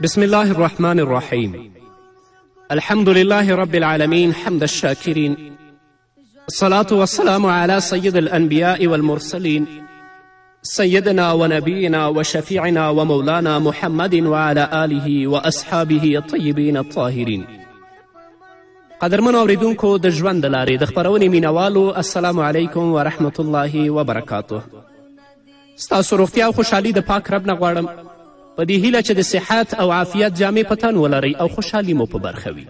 بسم الله الرحمن الرحيم الحمد لله رب العالمين حمد الشاكرين الصلاة والسلام على سيد الأنبياء والمرسلين سيدنا ونبينا وشفيعنا ومولانا محمد وعلى آله وأصحابه الطيبين الطاهرين قدرمن اوریدونکو د ژوند د لارې د خپرونې مینوالو السلام علیکم ورحمت الله وبرکاته ستاسو روغتیا او خوشحالي د پاک رب نه غواړم په دې هیله چې د صحت او عافیت جامې په تن ولرئ او خوشحالي مو په برخه وي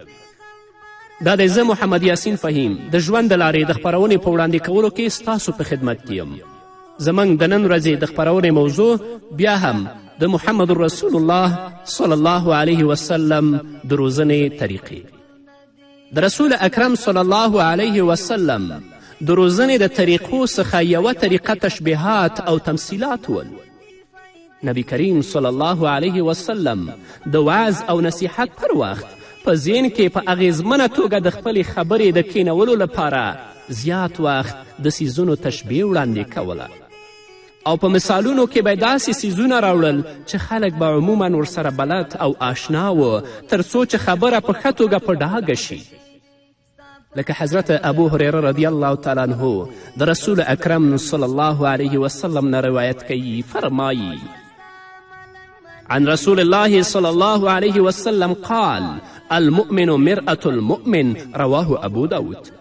دا دی زه محمد یاسین فهیم د ژوند د لارې د خپرونې په وړاندې کولو کې ستاسو په خدمت کې یم زموږ د نن ورځې د خپرونې موضوع بیا هم د محمد رسول الله صلی الله علیه وسلم د روزنې طریقې د رسول اکرم صلی الله علیه وسلم د روزنې د طریقو څخه یوه طریقه تشبیهات او تمثیلات ول نبی کریم صلی الله علیه وسلم د وعظ او نصیحت پر وخت په ذهن کې په اغیزمنه توګه د خپلې خبرې د کینولو لپاره زیات وخت د سیزونو تشبیه وړاندې کوله او په مثالونو کې به داسې څیزونه راوړل چې خلک به عموما ورسره بلد او آشنا و تر څو چې خبره په ښه توګه په ډاګه شي لکه حضرت ابو هریره رضی الله تعالی عنه د رسول اکرم صلی الله علیه وسلم نه روایت کوي فرمایی عن رسول الله صلی الله علیه وسلم قال المؤمن مرأة المؤمن رواه ابو داود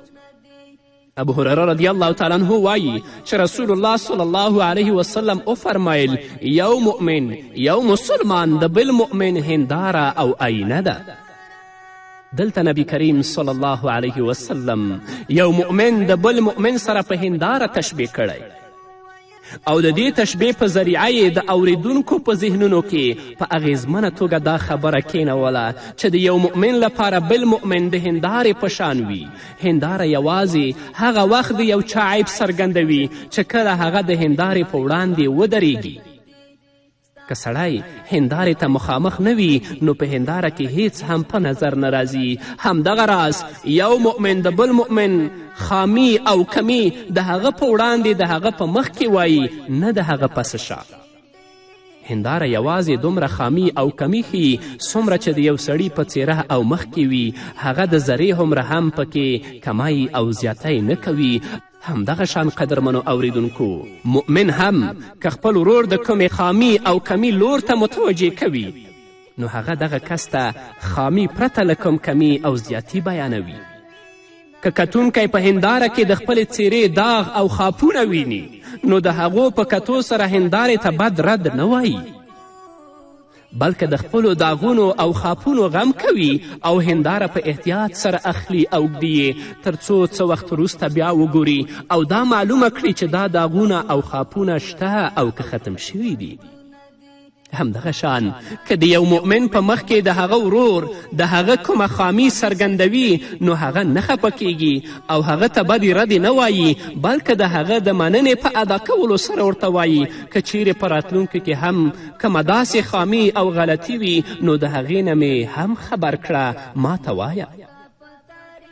ابو هريره رضی الله تعالی عنه وایي چې رسول الله صلی الله علیه وسلم وفرمایل یو مؤمن یو مسلمان د بل مؤمن هنداره او آینه ده دلته نبی کریم صلی الله علیه وسلم یو مؤمن د بل مؤمن سره په هنداره تشبیه کړی او د دې تشبیه په ذریعه یې د اوریدونکو په ذهنونو کې په اغیزمنه توګه دا خبره کینوله چې د یو مؤمن لپاره بل مؤمن د هندارې په شان وي هنداره یوازې هغه وخت د یو چا عیب څرګندوي چې کله هغه د هندارې په وړاندې ودریږي که سړی هندارې ته مخامخ نه وي نو په هنداره کې هیڅ هم په نظر نه راځي همدغه راز یو مؤمن د بل مؤمن خامی او کمی د هغه په وړاندې د هغه په مخ کې وایي نه د هغه پس شه هنداره یوازې دومره خامی او کمی ښیي څومره چې د یو سړي په څیره او مخ کې وي هغه د ذرې هومره هم پکې کمی او زیاتی نه کوي همدغه شان قدرمنو اوریدونکو مؤمن هم که خپل ورور د کومې خامی او کمی لور ته متوجه کوي نو هغه دغه کس ته خامی پرته له کوم کمی او زیاتی بیانوي که کتونکی په هنداره کې د خپلې څیرې داغ او خاپونه ویني نو د هغو په کتو سره هندارې ته بد رد نه وایي بلکه د خپلو داغونو او خاپونو غم کوي او هنداره په احتیاط سره اخلي او ږدي یې تر څو څه وخت وروسته بیا وګوري او دا معلومه کړي چې دا داغونه او خاپونه شته او که ختم شوي دي همدغه شان که د یو مؤمن په مخ کې د هغه ورور د هغه کومه خامی څرګندوي نو هغه نه خفه کیږي او هغه ته بدې ردې نه وایي بلکه د هغه د مننې په ادا کولو سره ورته وایي که چیرې په راتلونکي کې هم کومه داسې خامي او غلطي وي نو د هغې نه مې هم خبر کړه ما ته وایه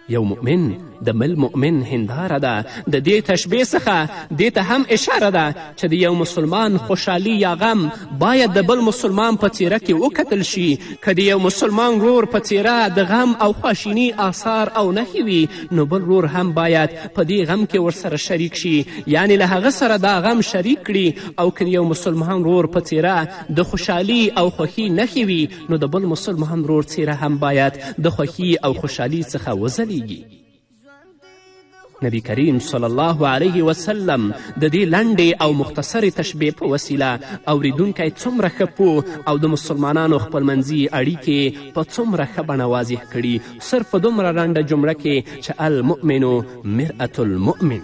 یو مؤمن د مل مؤمن هنداره ده د دې تشبیه څخه دې ته هم اشاره ده چې د یو مسلمان خوشحالی یا غم باید د بل مسلمان په څیره کې وکتل شي که د یو مسلمان رور په څیره د غم او خواشینی آثار او نښې وي نو بل رور هم باید په دې غم کې ورسره شریک شي یعنې له هغه سره دا غم شریک کړي او که د یو مسلمان ورور په څیره د خوشحالي او خوښي نښې وي نو د بل مسلمان ورور څیره هم باید د خوښي او خوشحالي څخه وځلیږي نبی کریم صلی الله علیه وسلم د دې لنډې او مختصرې تشبیه په وسیله اوریدونکی څومره ښه پوه او د مسلمانانو خپلمنځي اړیکې په څومره ښه بڼه واضح کړي صرف په دومره لنډه جمله کې چې المؤمن مرأة المؤمن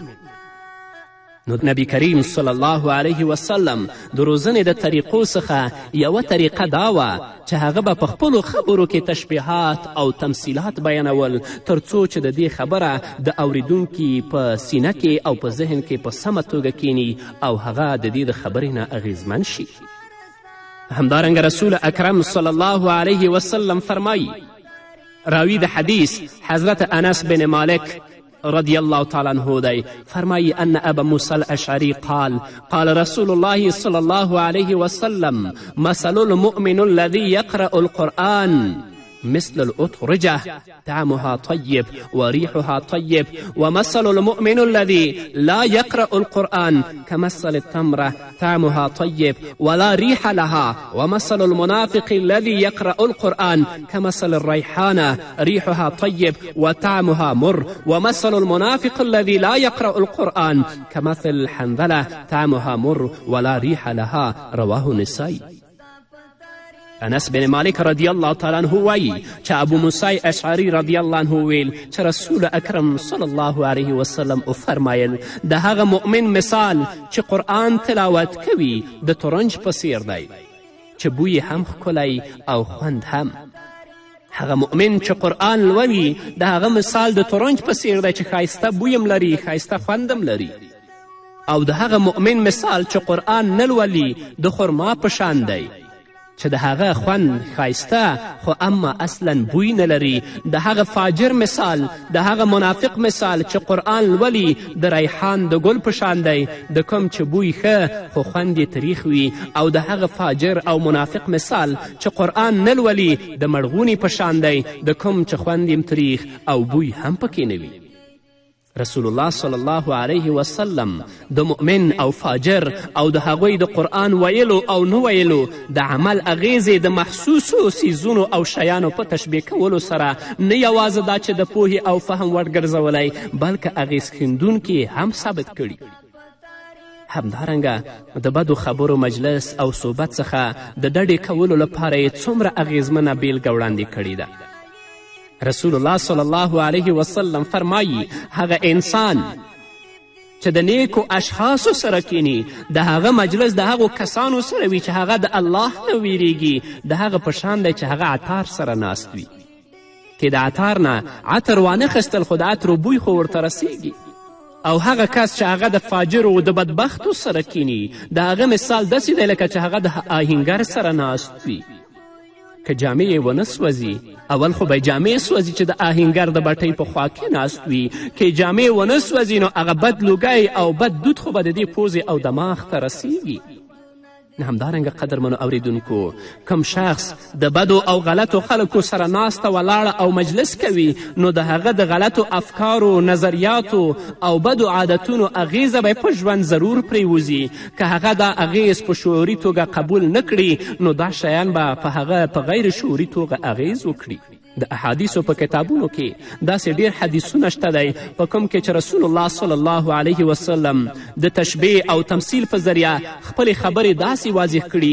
نو نبی کریم صلی الله علیه وسلم د روزنې د طریقو څخه یوه طریقه دا وه چې هغه به په خپلو خبرو کې تشبیهات او تمثیلات بیانول تر څو چې د دې خبره د اوریدونکي په سینه کې او په ذهن کې په سمه توګه کینی او هغه د دې د خبرې نه اغیزمن شي همدارنګه رسول اکرم صلی الله علیه وسلم فرمایی راوی د حدیث حضرت انس بن مالک رضي الله تعالى عنه دي فرمي أن أبا موسى الأشعري قال قال رسول الله صلى الله عليه وسلم مثل المؤمن الذي يقرأ القرآن مثل الأطرجة طعمها طيب وريحها طيب ومثل المؤمن الذي لا يقرأ القرآن كمثل التمرة طعمها طيب ولا ريح لها ومثل المنافق الذي يقرأ القرآن كمثل الريحانة ريحها طيب وطعمها مر ومثل المنافق الذي لا يقرأ القرآن كمثل الحنظلة طعمها مر ولا ريح لها رواه النسائي انس بن مالک رضی الله تعالی عنه وایي چې ابو موسی اشعري رضی الله عنه ویل چې رسول اکرم صلی الله علیه وسلم وفرمایل د هغه مؤمن مثال چې قرآن تلاوت کوي د تورنج په څیر دی چې بوی هم ښکلی او خوند هم هغه مؤمن چې قرآن لولي د هغه مثال د تورنج په څیر دی چې ښایسته بوی هم لري ښایسته خوند هم لري او د هغه مؤمن مثال چې قرآن نه لولي د خرما په شان دی چې د هغه خوند ښایسته خو اما اصلا بوی نه لري د هغه فاجر مثال د هغه منافق مثال چې قرآن لولي د ریحان د ګل په شان دی د کوم چې بوی ښه خو خوند یې تریخ وي او د هغه فاجر او منافق مثال چې قرآن نه لولي د مړغوني په شان دی د کوم چې خوند یې تریخ او بوی هم پکې نه وي رسول الله صلی الله علیه وسلم د مؤمن او فاجر او د هغوی د قرآن ویلو او نه ویلو د عمل اغیزې د محسوسو سیزونو او شیانو په تشبیه کولو سره نه یوازې دا چې د پوهې او فهم وړ ګرځولی بلکې اغیز ښیندونکي هم ثابت کړي همدارنګه د بدو خبرو مجلس او صحبت څخه د ډډې کولو لپاره یې څومره اغیزمنه بیلګه وړاندې کړې ده رسول الله صلی الله علیه وسلم فرمایی هغه انسان چې د نیکو اشخاصو سره کینی د هغه مجلس د هغو کسانو سره وي چې هغه د الله نه ویریږي د هغه په شان دی چې هغه عطار سره ناست وي که د عطار نه عطر وانه خستل خو د عطرو بوی خو ورته رسیږي او هغه کس چې هغه د فاجرو د بدبختو سره کینی د هغه مثال داسې دی لکه چې هغه د آهنګر سره ناست وي که جامې یې ونه سوځي اول خو به جامې سوځي چې د آهنګر د بټۍ په خوا کې ناست وي که جامې ونه سوځي نو هغه بد لوګی او بد دود خو به د دې پوزې او دماغ ته رسیږي نه همدارنګه قدرمنو اوریدونکو کم شخص د بدو او غلطو خلکو سره ناسته ولاړه او مجلس کوي نو د هغه د غلطو افکارو نظریاتو او بدو عادتونو اغیزه به په ژوند ضرور پریوځي که هغه دا اغېز په شعوري توګه قبول نه کړي نو دا شیان به په هغه په غیر شعوري توګه اغېز وکړي د احادیثو په کتابونو کې داسې ډیر حدیثونه شته دی په کوم کې چې رسول الله صلی الله علیه وسلم د تشبیه او تمثیل په ذریعه خپلې خبرې داسې واضح کړي